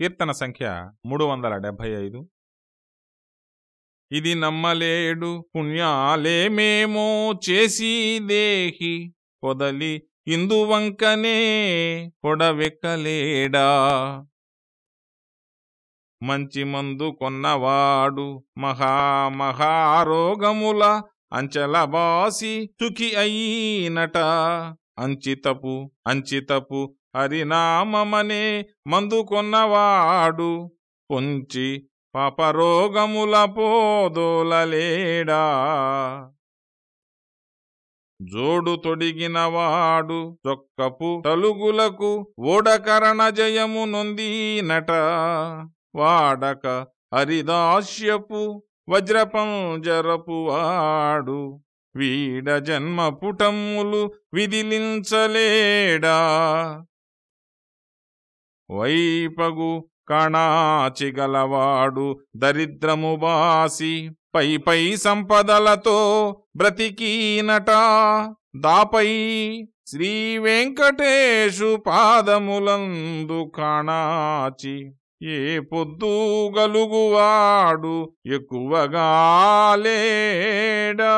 కీర్తన సంఖ్య మూడు వందల డెబ్భై ఐదు. ఇది నమ్మలేడు పుణ్యాలేమేమో చేసి దేహి పొదలి ఇందువంకనే పొడవెక్కలేడా? మంచి మందు కొన్నవాడు మహామహారోగముల అంచలబాసి తుకి అయినట. అంచితపు అంచితపు హరినామమనే మందు కొన్నవాడు. పొంచి పాపరోగముల పోదోలలేడా. జోడు తొడిగినవాడు చొక్కపు తలుగులకు ఓడకరణ జయము నొందినట. వాడక హరిదాస్యపు వజ్రపంజరపు వాడు వీడ జన్మ పుటమ్ములు విదిలించలేడా. వైపగు కణాచిగలవాడు దరిద్రము బాసి పై పై సంపదలతో బ్రతికీనట. దాపై శ్రీ వెంకటేశు పాదములందు కాణాచి ఏ పొద్దు గలుగువాడు ఎక్కువగా లేడా.